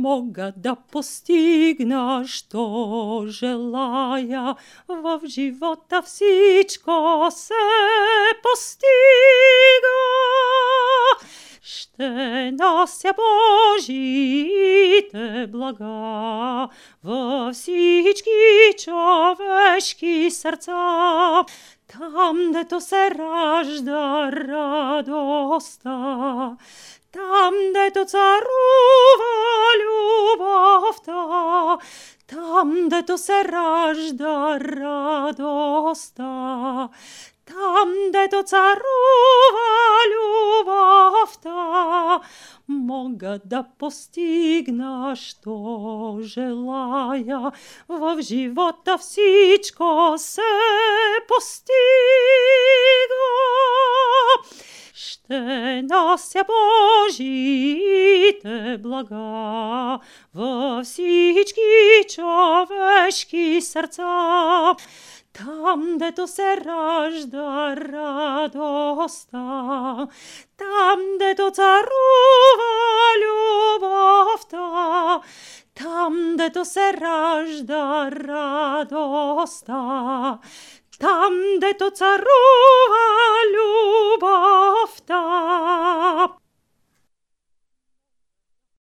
Мога да постигна, що желая, в живота всичко се постига. Ще нося Божиите блага във всички човешки сърца. Там, дето се ражда радостта, там, дето царува там, дето се ражда радостта, там, дето царува любовта, мога да постигна, що желая. В живота всичко се постига. Ще нося Божиите блага във всички човешки сърца. Там, дето се ражда радостта, там, дето царува любовта, там, дето се ражда радостта, там, дето царува любовта.